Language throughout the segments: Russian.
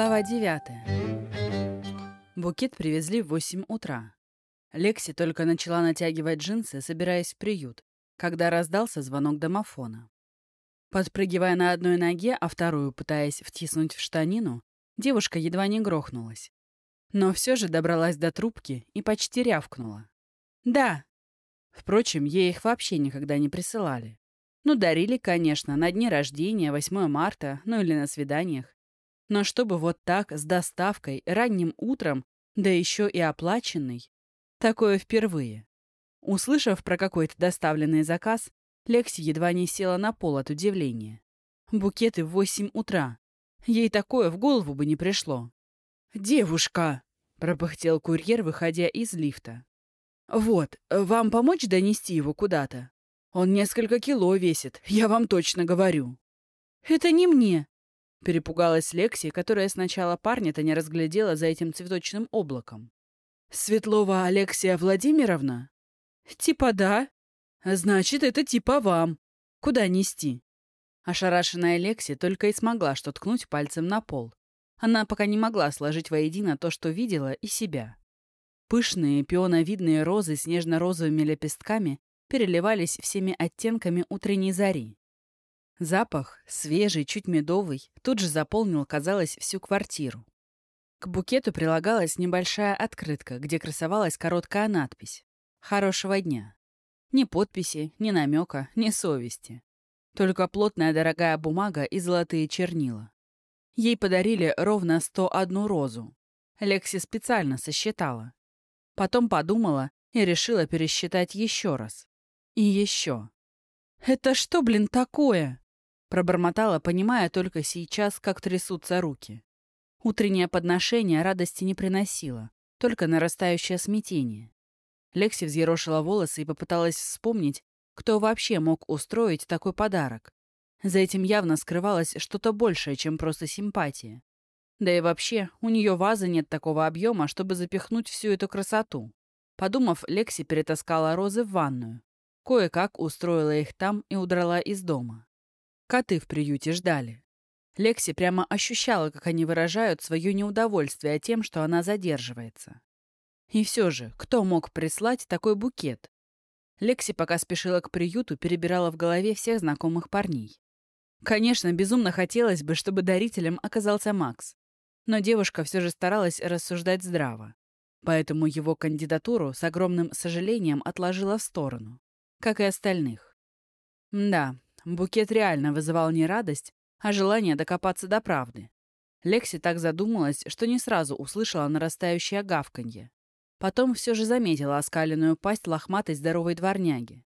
Глава 9. Букет привезли в 8 утра. Лекси только начала натягивать джинсы, собираясь в приют, когда раздался звонок домофона. Подпрыгивая на одной ноге, а вторую пытаясь втиснуть в штанину, девушка едва не грохнулась. Но все же добралась до трубки и почти рявкнула. «Да!» Впрочем, ей их вообще никогда не присылали. Ну, дарили, конечно, на дни рождения, 8 марта, ну или на свиданиях. Но чтобы вот так, с доставкой, ранним утром, да еще и оплаченный, такое впервые. Услышав про какой-то доставленный заказ, Лекси едва не села на пол от удивления. Букеты в восемь утра. Ей такое в голову бы не пришло. «Девушка!» — пропыхтел курьер, выходя из лифта. «Вот, вам помочь донести его куда-то? Он несколько кило весит, я вам точно говорю». «Это не мне», Перепугалась Лекси, которая сначала парня-то не разглядела за этим цветочным облаком. «Светлова Алексия Владимировна?» «Типа да. Значит, это типа вам. Куда нести?» Ошарашенная Лекси только и смогла что ткнуть пальцем на пол. Она пока не могла сложить воедино то, что видела, и себя. Пышные пионовидные розы с нежно-розовыми лепестками переливались всеми оттенками утренней зари. Запах, свежий, чуть медовый, тут же заполнил, казалось, всю квартиру. К букету прилагалась небольшая открытка, где красовалась короткая надпись «Хорошего дня». Ни подписи, ни намека, ни совести. Только плотная дорогая бумага и золотые чернила. Ей подарили ровно 101 розу. Лекси специально сосчитала. Потом подумала и решила пересчитать еще раз. И еще. «Это что, блин, такое?» Пробормотала, понимая только сейчас, как трясутся руки. Утреннее подношение радости не приносило, только нарастающее смятение. Лекси взъерошила волосы и попыталась вспомнить, кто вообще мог устроить такой подарок. За этим явно скрывалось что-то большее, чем просто симпатия. Да и вообще, у нее вазы нет такого объема, чтобы запихнуть всю эту красоту. Подумав, Лекси перетаскала розы в ванную. Кое-как устроила их там и удрала из дома. Коты в приюте ждали. Лекси прямо ощущала, как они выражают свое неудовольствие тем, что она задерживается. И все же, кто мог прислать такой букет? Лекси, пока спешила к приюту, перебирала в голове всех знакомых парней. Конечно, безумно хотелось бы, чтобы дарителем оказался Макс. Но девушка все же старалась рассуждать здраво. Поэтому его кандидатуру с огромным сожалением отложила в сторону. Как и остальных. Да, Букет реально вызывал не радость, а желание докопаться до правды. Лекси так задумалась, что не сразу услышала нарастающее гавканье. Потом все же заметила оскаленную пасть лохматой здоровой дворняги.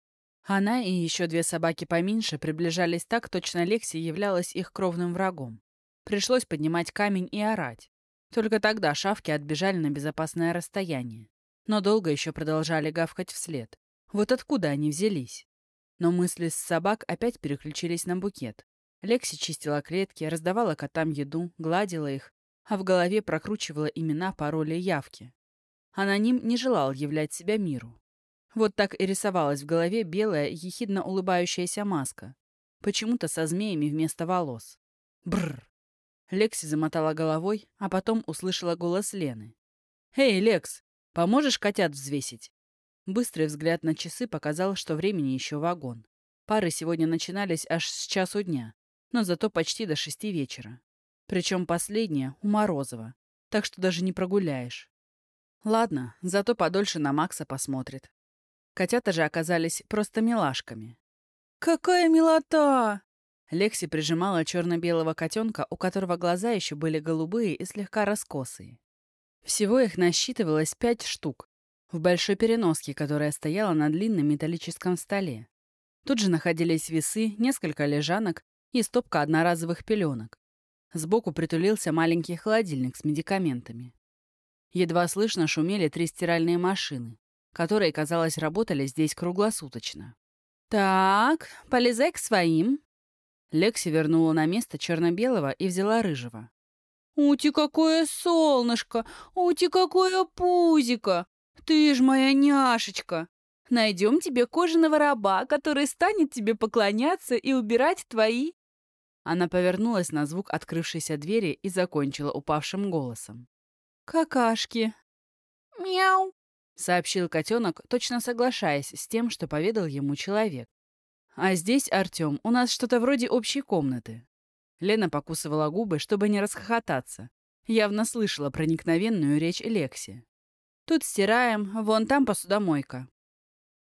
Она и еще две собаки поменьше приближались так, точно Лекси являлась их кровным врагом. Пришлось поднимать камень и орать. Только тогда шавки отбежали на безопасное расстояние. Но долго еще продолжали гавкать вслед. Вот откуда они взялись? Но мысли с собак опять переключились на букет. Лекси чистила клетки, раздавала котам еду, гладила их, а в голове прокручивала имена, пароли и явки. Аноним не желал являть себя миру. Вот так и рисовалась в голове белая, ехидно улыбающаяся маска. Почему-то со змеями вместо волос. Бррр. Лекси замотала головой, а потом услышала голос Лены. «Эй, Лекс, поможешь котят взвесить?» Быстрый взгляд на часы показал, что времени еще вагон. Пары сегодня начинались аж с часу дня, но зато почти до шести вечера. Причем последняя у Морозова, так что даже не прогуляешь. Ладно, зато подольше на Макса посмотрит. Котята же оказались просто милашками. «Какая милота!» Лекси прижимала черно-белого котенка, у которого глаза еще были голубые и слегка раскосые. Всего их насчитывалось пять штук, в большой переноске, которая стояла на длинном металлическом столе. Тут же находились весы, несколько лежанок и стопка одноразовых пеленок. Сбоку притулился маленький холодильник с медикаментами. Едва слышно шумели три стиральные машины, которые, казалось, работали здесь круглосуточно. «Так, полезай к своим». Лекси вернула на место черно-белого и взяла рыжего. «Ути, какое солнышко! Ути, какое пузико! Ты ж моя няшечка. Найдем тебе кожаного раба, который станет тебе поклоняться и убирать твои...» Она повернулась на звук открывшейся двери и закончила упавшим голосом. «Какашки!» «Мяу!» — сообщил котенок, точно соглашаясь с тем, что поведал ему человек. «А здесь, Артем, у нас что-то вроде общей комнаты». Лена покусывала губы, чтобы не расхохотаться. Явно слышала проникновенную речь Лекси. «Тут стираем, вон там посудомойка».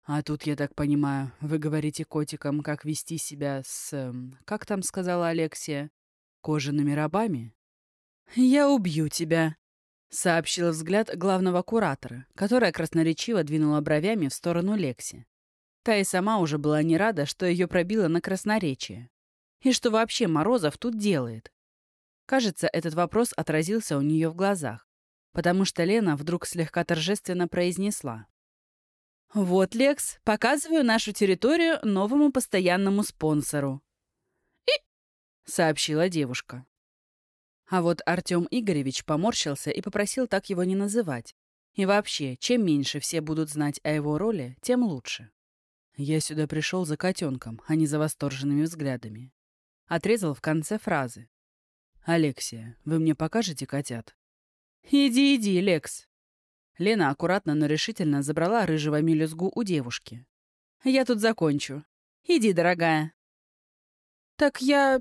«А тут, я так понимаю, вы говорите котикам, как вести себя с... Эм, как там сказала Алексия? Кожаными рабами?» «Я убью тебя», — сообщил взгляд главного куратора, которая красноречиво двинула бровями в сторону Лекси. Та и сама уже была не рада, что ее пробило на красноречие. И что вообще Морозов тут делает? Кажется, этот вопрос отразился у нее в глазах, потому что Лена вдруг слегка торжественно произнесла. «Вот, Лекс, показываю нашу территорию новому постоянному спонсору». «И...» — сообщила девушка. А вот Артем Игоревич поморщился и попросил так его не называть. И вообще, чем меньше все будут знать о его роли, тем лучше. Я сюда пришел за котенком, а не за восторженными взглядами. Отрезал в конце фразы. «Алексия, вы мне покажете котят?» «Иди, иди, Лекс», Лена аккуратно, но решительно забрала рыжего мелюзгу у девушки. «Я тут закончу. Иди, дорогая». «Так я...»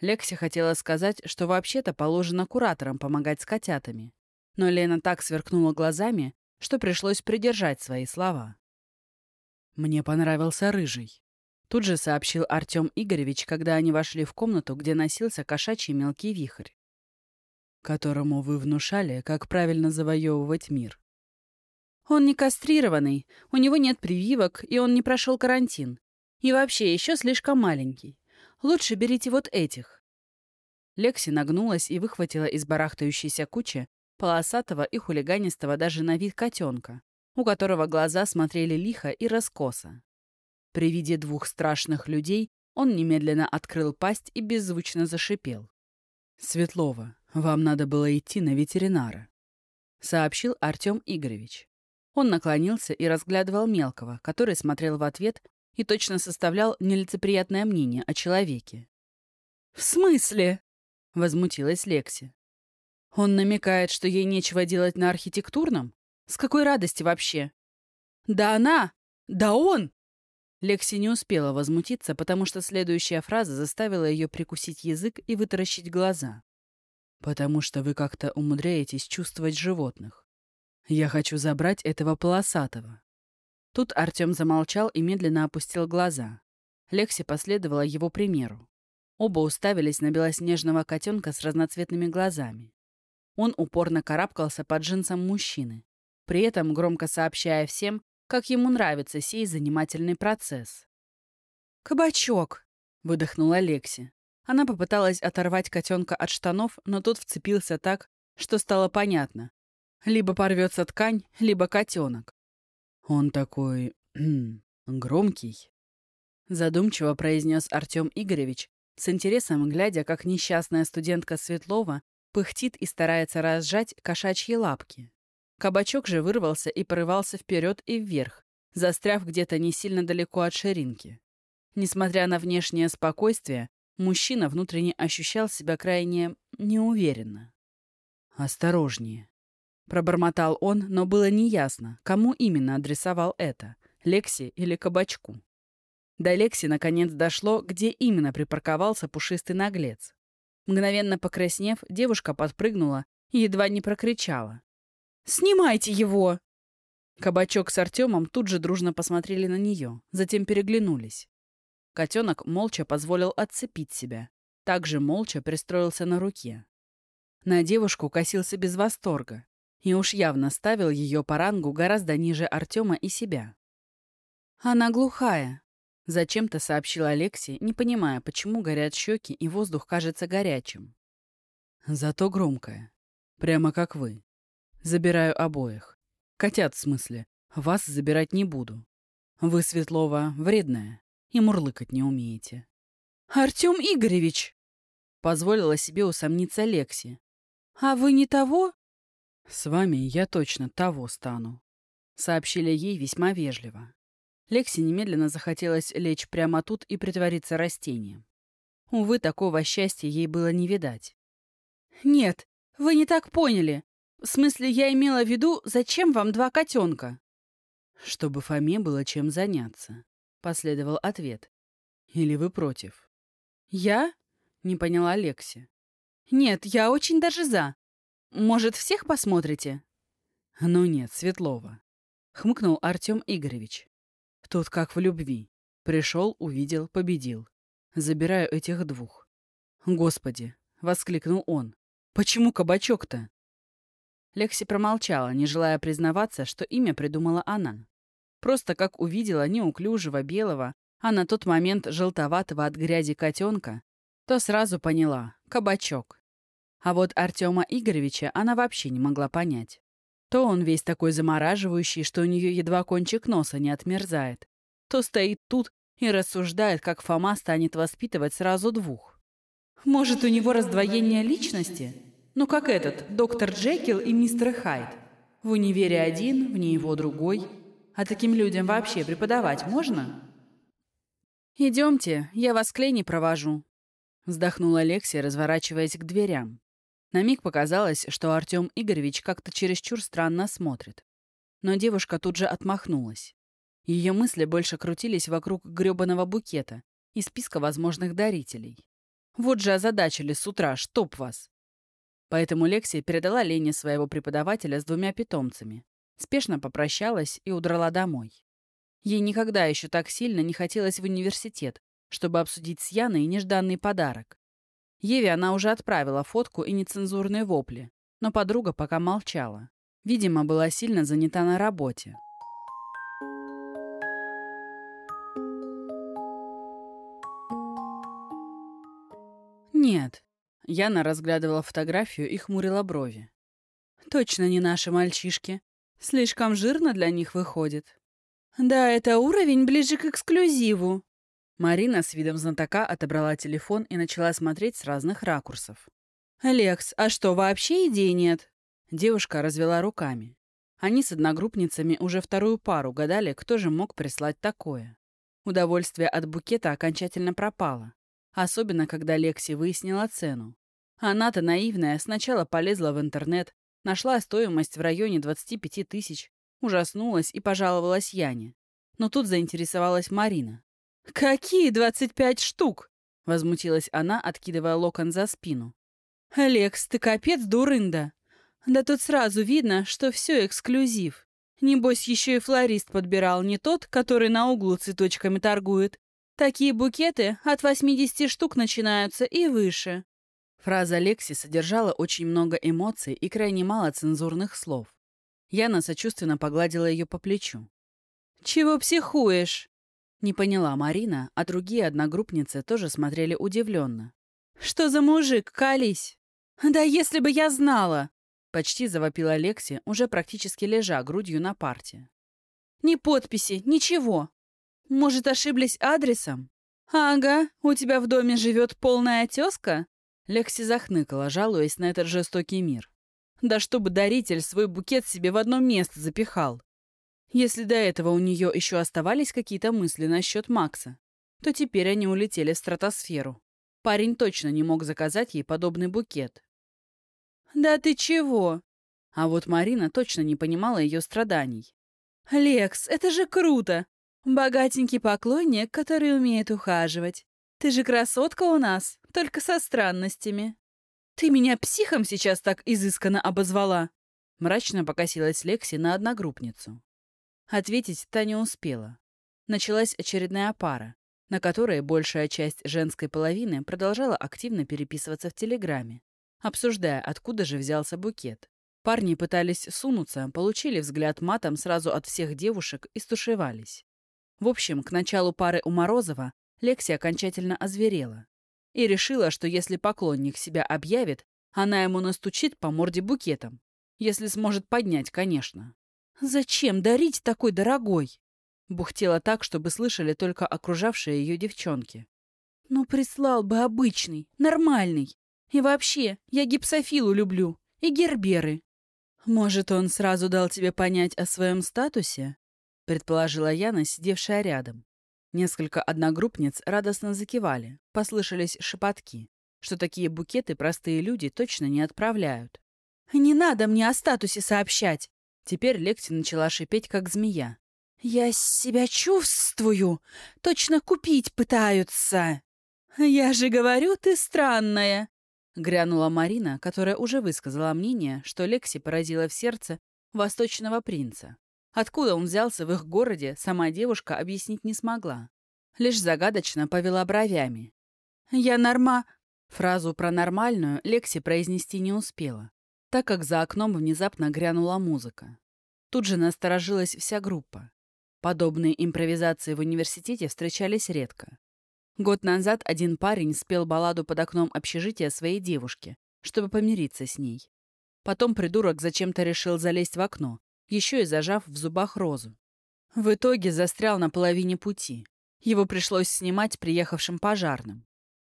Лекси хотела сказать, что вообще-то положено кураторам помогать с котятами. Но Лена так сверкнула глазами, что пришлось придержать свои слова. «Мне понравился рыжий», — тут же сообщил Артем Игоревич, когда они вошли в комнату, где носился кошачий мелкий вихрь которому вы внушали, как правильно завоевывать мир. Он не кастрированный, у него нет прививок, и он не прошел карантин. И вообще еще слишком маленький. Лучше берите вот этих. Лекси нагнулась и выхватила из барахтающейся кучи полосатого и хулиганистого даже на вид котенка, у которого глаза смотрели лихо и раскосо. При виде двух страшных людей он немедленно открыл пасть и беззвучно зашипел. «Светлова, вам надо было идти на ветеринара», — сообщил Артем Игоревич. Он наклонился и разглядывал мелкого, который смотрел в ответ и точно составлял нелицеприятное мнение о человеке. «В смысле?» — возмутилась Лекси. «Он намекает, что ей нечего делать на архитектурном? С какой радости вообще?» «Да она! Да он!» Лекси не успела возмутиться, потому что следующая фраза заставила ее прикусить язык и вытаращить глаза. «Потому что вы как-то умудряетесь чувствовать животных. Я хочу забрать этого полосатого». Тут Артем замолчал и медленно опустил глаза. Лекси последовала его примеру. Оба уставились на белоснежного котенка с разноцветными глазами. Он упорно карабкался под джинсом мужчины, при этом громко сообщая всем, как ему нравится сей занимательный процесс. «Кабачок!» — выдохнула Лекси. Она попыталась оторвать котенка от штанов, но тот вцепился так, что стало понятно. Либо порвется ткань, либо котенок. «Он такой... громкий», — задумчиво произнес Артем Игоревич, с интересом глядя, как несчастная студентка Светлова пыхтит и старается разжать кошачьи лапки. Кабачок же вырвался и порывался вперед и вверх, застряв где-то не сильно далеко от ширинки. Несмотря на внешнее спокойствие, мужчина внутренне ощущал себя крайне неуверенно. «Осторожнее», — пробормотал он, но было неясно, кому именно адресовал это — Лекси или Кабачку. До Лекси наконец дошло, где именно припарковался пушистый наглец. Мгновенно покраснев, девушка подпрыгнула и едва не прокричала. Снимайте его!» Кабачок с Артемом тут же дружно посмотрели на нее, затем переглянулись. Котенок молча позволил отцепить себя. Также молча пристроился на руке. На девушку косился без восторга и уж явно ставил ее по рангу гораздо ниже Артема и себя. «Она глухая», — зачем-то сообщил Алекси, не понимая, почему горят щеки и воздух кажется горячим. «Зато громкая. Прямо как вы», Забираю обоих. Котят, в смысле. Вас забирать не буду. Вы, Светлова, вредная и мурлыкать не умеете. «Артем Игоревич!» — позволила себе усомниться Лекси. «А вы не того?» «С вами я точно того стану», — сообщили ей весьма вежливо. Лекси немедленно захотелось лечь прямо тут и притвориться растением. Увы, такого счастья ей было не видать. «Нет, вы не так поняли. В смысле, я имела в виду, зачем вам два котенка?» «Чтобы Фоме было чем заняться», — последовал ответ. «Или вы против?» «Я?» — не поняла Лекси. «Нет, я очень даже за. Может, всех посмотрите?» «Ну нет, Светлова», — хмыкнул Артем Игоревич. «Тут как в любви. Пришел, увидел, победил. Забираю этих двух». «Господи!» — воскликнул он. «Почему кабачок-то?» Лекси промолчала, не желая признаваться, что имя придумала она. Просто как увидела неуклюжего белого, а на тот момент желтоватого от грязи котенка, то сразу поняла — кабачок. А вот Артема Игоревича она вообще не могла понять. То он весь такой замораживающий, что у нее едва кончик носа не отмерзает, то стоит тут и рассуждает, как Фома станет воспитывать сразу двух. Может, у него раздвоение личности? Ну, как этот, доктор Джекил и мистер Хайд. В универе один, в него другой. А таким людям вообще преподавать можно? «Идемте, я вас к Лене провожу», — вздохнула Алексия, разворачиваясь к дверям. На миг показалось, что Артем Игоревич как-то чересчур странно смотрит. Но девушка тут же отмахнулась. Ее мысли больше крутились вокруг грёбаного букета и списка возможных дарителей. Вот же озадачили с утра, чтоб вас. Поэтому Лексия передала Лене своего преподавателя с двумя питомцами, спешно попрощалась и удрала домой. Ей никогда еще так сильно не хотелось в университет, чтобы обсудить с Яной нежданный подарок. Еве она уже отправила фотку и нецензурные вопли, но подруга пока молчала. Видимо, была сильно занята на работе. Нет, Яна разглядывала фотографию и хмурила брови. «Точно не наши мальчишки. Слишком жирно для них выходит». «Да, это уровень ближе к эксклюзиву». Марина с видом знатока отобрала телефон и начала смотреть с разных ракурсов. «Лекс, а что, вообще идей нет?» Девушка развела руками. Они с одногруппницами уже вторую пару гадали, кто же мог прислать такое. Удовольствие от букета окончательно пропало. Особенно, когда Лекси выяснила цену. Она-то наивная сначала полезла в интернет, нашла стоимость в районе 25 тысяч, ужаснулась и пожаловалась Яне. Но тут заинтересовалась Марина. «Какие 25 штук?» — возмутилась она, откидывая локон за спину. «Лекс, ты капец дурында. Да тут сразу видно, что все эксклюзив. Небось, еще и флорист подбирал не тот, который на углу цветочками торгует, Такие букеты от 80 штук начинаются и выше. Фраза Лекси содержала очень много эмоций и крайне мало цензурных слов. Яна сочувственно погладила ее по плечу. «Чего психуешь?» Не поняла Марина, а другие одногруппницы тоже смотрели удивленно. «Что за мужик, колись?» «Да если бы я знала!» Почти завопила Лекси, уже практически лежа грудью на парте. «Ни подписи, ничего. Может, ошиблись адресом? Ага, у тебя в доме живет полная тезка? Лекси захныкала, жалуясь на этот жестокий мир. Да чтобы даритель свой букет себе в одно место запихал. Если до этого у нее еще оставались какие-то мысли насчет Макса, то теперь они улетели в стратосферу. Парень точно не мог заказать ей подобный букет. «Да ты чего?» А вот Марина точно не понимала ее страданий. «Лекс, это же круто! Богатенький поклонник, который умеет ухаживать. Ты же красотка у нас, только со странностями. Ты меня психом сейчас так изысканно обозвала. Мрачно покосилась Лекси на одногруппницу. Ответить та не успела. Началась очередная пара, на которой большая часть женской половины продолжала активно переписываться в Телеграме, обсуждая, откуда же взялся букет. Парни пытались сунуться, получили взгляд матом сразу от всех девушек и стушевались. В общем, к началу пары у Морозова Лекси окончательно озверела и решила, что если поклонник себя объявит, она ему настучит по морде букетом. Если сможет поднять, конечно. «Зачем дарить такой дорогой?» Бухтела так, чтобы слышали только окружавшие ее девчонки. «Ну, прислал бы обычный, нормальный. И вообще, я гипсофилу люблю. И герберы. Может, он сразу дал тебе понять о своем статусе?» Предположила Яна, сидевшая рядом. Несколько одногруппниц радостно закивали, послышались шепотки, что такие букеты простые люди точно не отправляют. «Не надо мне о статусе сообщать!» Теперь Лекси начала шипеть, как змея. «Я себя чувствую! Точно купить пытаются!» «Я же говорю, ты странная!» Грянула Марина, которая уже высказала мнение, что Лекси поразила в сердце восточного принца. Откуда он взялся в их городе, сама девушка объяснить не смогла. Лишь загадочно повела бровями. «Я норма...» Фразу про нормальную Лекси произнести не успела, так как за окном внезапно грянула музыка. Тут же насторожилась вся группа. Подобные импровизации в университете встречались редко. Год назад один парень спел балладу под окном общежития своей девушки, чтобы помириться с ней. Потом придурок зачем-то решил залезть в окно, еще и зажав в зубах розу. В итоге застрял на половине пути. Его пришлось снимать приехавшим пожарным.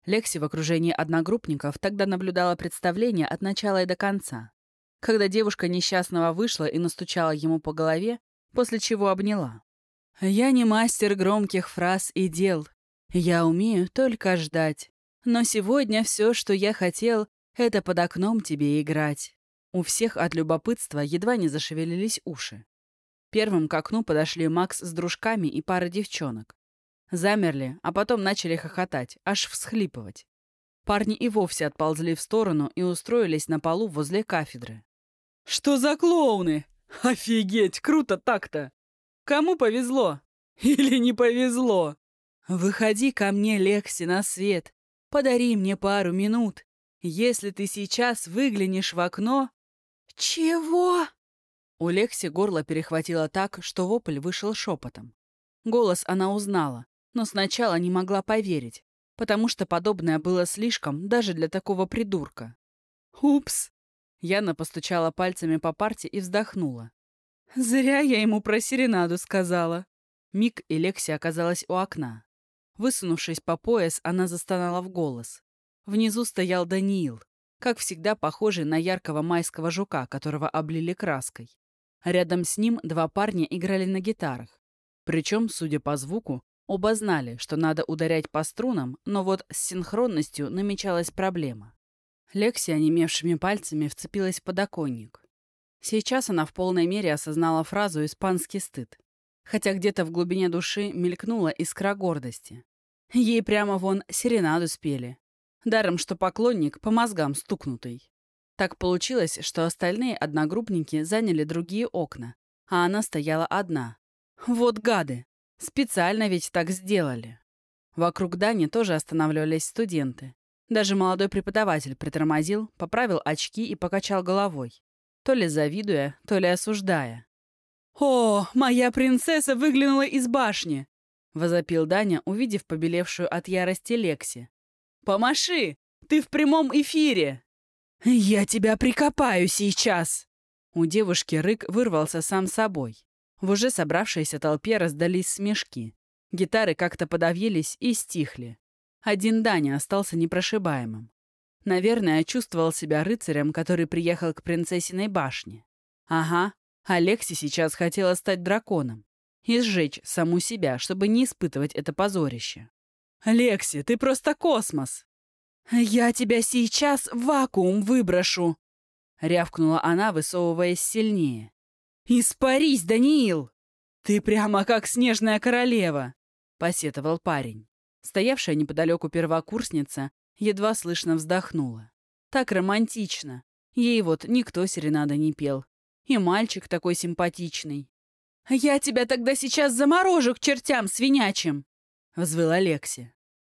Лекси в окружении одногруппников тогда наблюдала представление от начала и до конца. Когда девушка несчастного вышла и настучала ему по голове, после чего обняла. «Я не мастер громких фраз и дел, я умею только ждать. Но сегодня все, что я хотел, это под окном тебе играть. У всех от любопытства едва не зашевелились уши. Первым к окну подошли Макс с дружками и пара девчонок. Замерли, а потом начали хохотать, аж всхлипывать. Парни и вовсе отползли в сторону и устроились на полу возле кафедры. «Что за клоуны? Офигеть, круто так-то! Кому повезло? Или не повезло?» «Выходи ко мне, Лекси, на свет. Подари мне пару минут. Если ты сейчас выглянешь в окно...» «Чего?» У Лекси горло перехватило так, что вопль вышел шепотом. Голос она узнала, но сначала не могла поверить, потому что подобное было слишком даже для такого придурка. «Упс!» Яна постучала пальцами по парте и вздохнула. «Зря я ему про серенаду сказала». Мик и Лекси оказалась у окна. Высунувшись по пояс, она застонала в голос. Внизу стоял Даниил, как всегда похожий на яркого майского жука, которого облили краской. Рядом с ним два парня играли на гитарах. Причем, судя по звуку, оба знали, что надо ударять по струнам, но вот с синхронностью намечалась проблема. Лекси, онемевшими пальцами, вцепилась в подоконник. Сейчас она в полной мере осознала фразу «испанский стыд», хотя где-то в глубине души мелькнула искра гордости. Ей прямо вон серенаду спели. Даром, что поклонник по мозгам стукнутый. Так получилось, что остальные одногруппники заняли другие окна, а она стояла одна. Вот гады! Специально ведь так сделали. Вокруг Дани тоже останавливались студенты. Даже молодой преподаватель притормозил, поправил очки и покачал головой. То ли завидуя, то ли осуждая. «О, моя принцесса выглянула из башни! — возопил Даня, увидев побелевшую от ярости Лекси. «Помаши! Ты в прямом эфире!» «Я тебя прикопаю сейчас!» У девушки рык вырвался сам собой. В уже собравшейся толпе раздались смешки. Гитары как-то подавились и стихли. Один Даня остался непрошибаемым. Наверное, чувствовал себя рыцарем, который приехал к принцессиной башне. Ага, Алекси сейчас хотела стать драконом и сжечь саму себя, чтобы не испытывать это позорище. «Лекси, ты просто космос!» «Я тебя сейчас в вакуум выброшу!» — рявкнула она, высовываясь сильнее. «Испарись, Даниил! Ты прямо как снежная королева!» — посетовал парень. Стоявшая неподалеку первокурсница едва слышно вздохнула. Так романтично. Ей вот никто серенада не пел. И мальчик такой симпатичный. «Я тебя тогда сейчас заморожу к чертям свинячим!» — взвыла Лекси.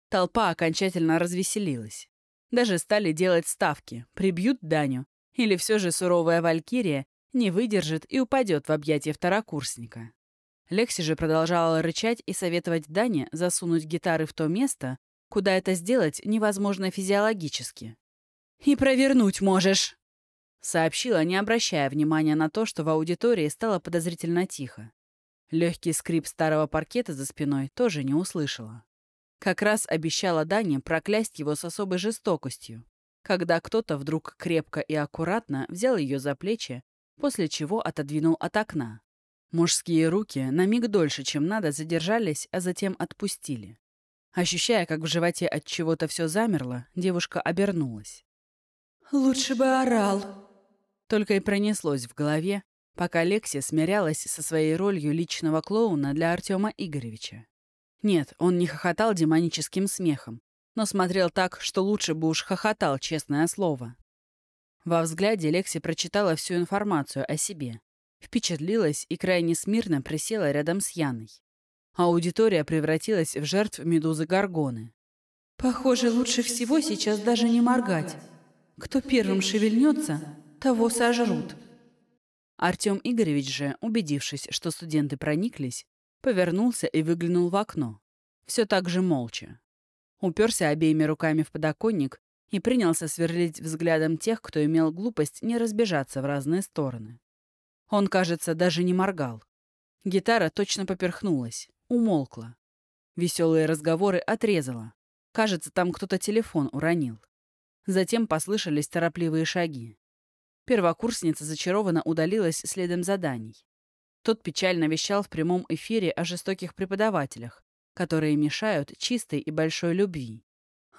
Толпа окончательно развеселилась. Даже стали делать ставки, прибьют Даню, или все же суровая валькирия не выдержит и упадет в объятия второкурсника. Лекси же продолжала рычать и советовать Дане засунуть гитары в то место, куда это сделать невозможно физиологически. «И провернуть можешь!» сообщила, не обращая внимания на то, что в аудитории стало подозрительно тихо. Легкий скрип старого паркета за спиной тоже не услышала. Как раз обещала Дане проклясть его с особой жестокостью, когда кто-то вдруг крепко и аккуратно взял ее за плечи, после чего отодвинул от окна. Мужские руки на миг дольше, чем надо, задержались, а затем отпустили. Ощущая, как в животе от чего-то все замерло, девушка обернулась. «Лучше бы орал», только и пронеслось в голове, пока Лекси смирялась со своей ролью личного клоуна для Артема Игоревича. Нет, он не хохотал демоническим смехом, но смотрел так, что лучше бы уж хохотал, честное слово. Во взгляде Лекси прочитала всю информацию о себе, впечатлилась и крайне смирно присела рядом с Яной. Аудитория превратилась в жертв медузы Гаргоны. «Похоже, лучше всего сейчас даже не моргать. Кто первым шевельнется, того сожрут». Артем Игоревич же, убедившись, что студенты прониклись, повернулся и выглянул в окно. Все так же молча. Уперся обеими руками в подоконник и принялся сверлить взглядом тех, кто имел глупость не разбежаться в разные стороны. Он, кажется, даже не моргал. Гитара точно поперхнулась, умолкла. Веселые разговоры отрезала. Кажется, там кто-то телефон уронил. Затем послышались торопливые шаги. Первокурсница зачарованно удалилась следом заданий. Тот печально вещал в прямом эфире о жестоких преподавателях, которые мешают чистой и большой любви.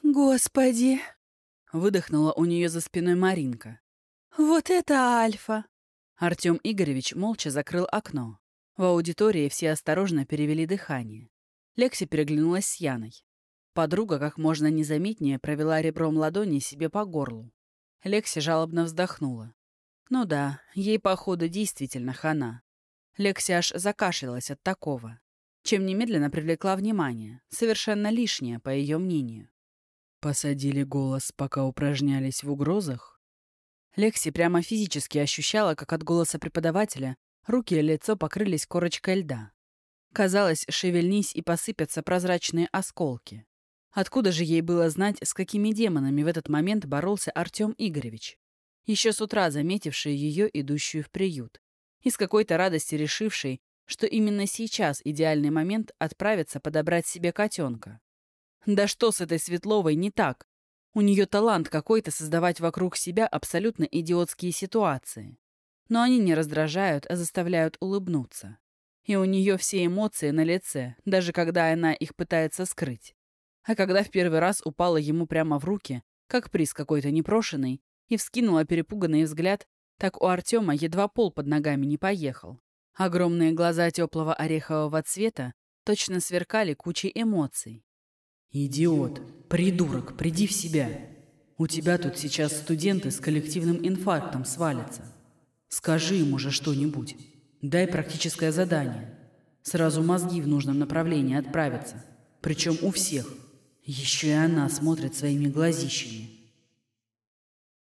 «Господи!» — выдохнула у нее за спиной Маринка. «Вот это Альфа!» Артем Игоревич молча закрыл окно. В аудитории все осторожно перевели дыхание. Лекси переглянулась с Яной. Подруга как можно незаметнее провела ребром ладони себе по горлу. Лекси жалобно вздохнула. Ну да, ей, походу, действительно хана. Лекси аж закашлялась от такого, чем немедленно привлекла внимание, совершенно лишнее, по ее мнению. Посадили голос, пока упражнялись в угрозах? Лекси прямо физически ощущала, как от голоса преподавателя руки и лицо покрылись корочкой льда. Казалось, шевельнись и посыпятся прозрачные осколки. Откуда же ей было знать, с какими демонами в этот момент боролся Артем Игоревич? Еще с утра заметивший ее, идущую в приют. И с какой-то радости решивший, что именно сейчас идеальный момент отправиться подобрать себе котенка. Да что с этой Светловой не так? У нее талант какой-то создавать вокруг себя абсолютно идиотские ситуации. Но они не раздражают, а заставляют улыбнуться. И у нее все эмоции на лице, даже когда она их пытается скрыть. А когда в первый раз упала ему прямо в руки, как приз какой-то непрошенный, и вскинула перепуганный взгляд, так у Артема едва пол под ногами не поехал. Огромные глаза теплого орехового цвета точно сверкали кучей эмоций. «Идиот! Придурок! Приди в себя! У тебя тут сейчас студенты с коллективным инфарктом свалятся. Скажи ему же что-нибудь. Дай практическое задание. Сразу мозги в нужном направлении отправятся. Причем у всех. Еще и она смотрит своими глазищами.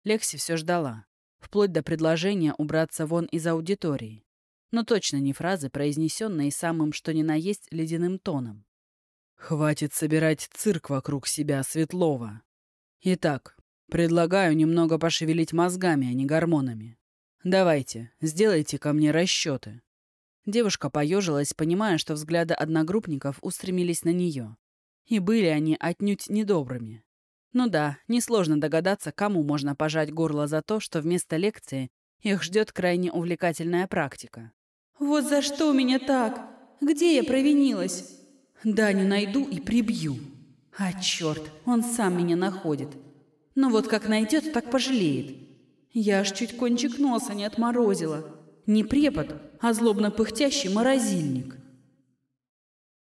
Лекси все ждала, вплоть до предложения убраться вон из аудитории. Но точно не фразы, произнесенные самым что ни на есть ледяным тоном. «Хватит собирать цирк вокруг себя, Светлова. Итак, предлагаю немного пошевелить мозгами, а не гормонами. Давайте, сделайте ко мне расчеты». Девушка поежилась, понимая, что взгляды одногруппников устремились на нее. И были они отнюдь недобрыми. Ну да, несложно догадаться, кому можно пожать горло за то, что вместо лекции их ждет крайне увлекательная практика. «Вот за что меня так? Где я провинилась?» «Да, не найду и прибью». «А черт, он сам меня находит. Ну вот как найдет, так пожалеет. Я аж чуть кончик носа не отморозила. Не препод, а злобно пыхтящий морозильник».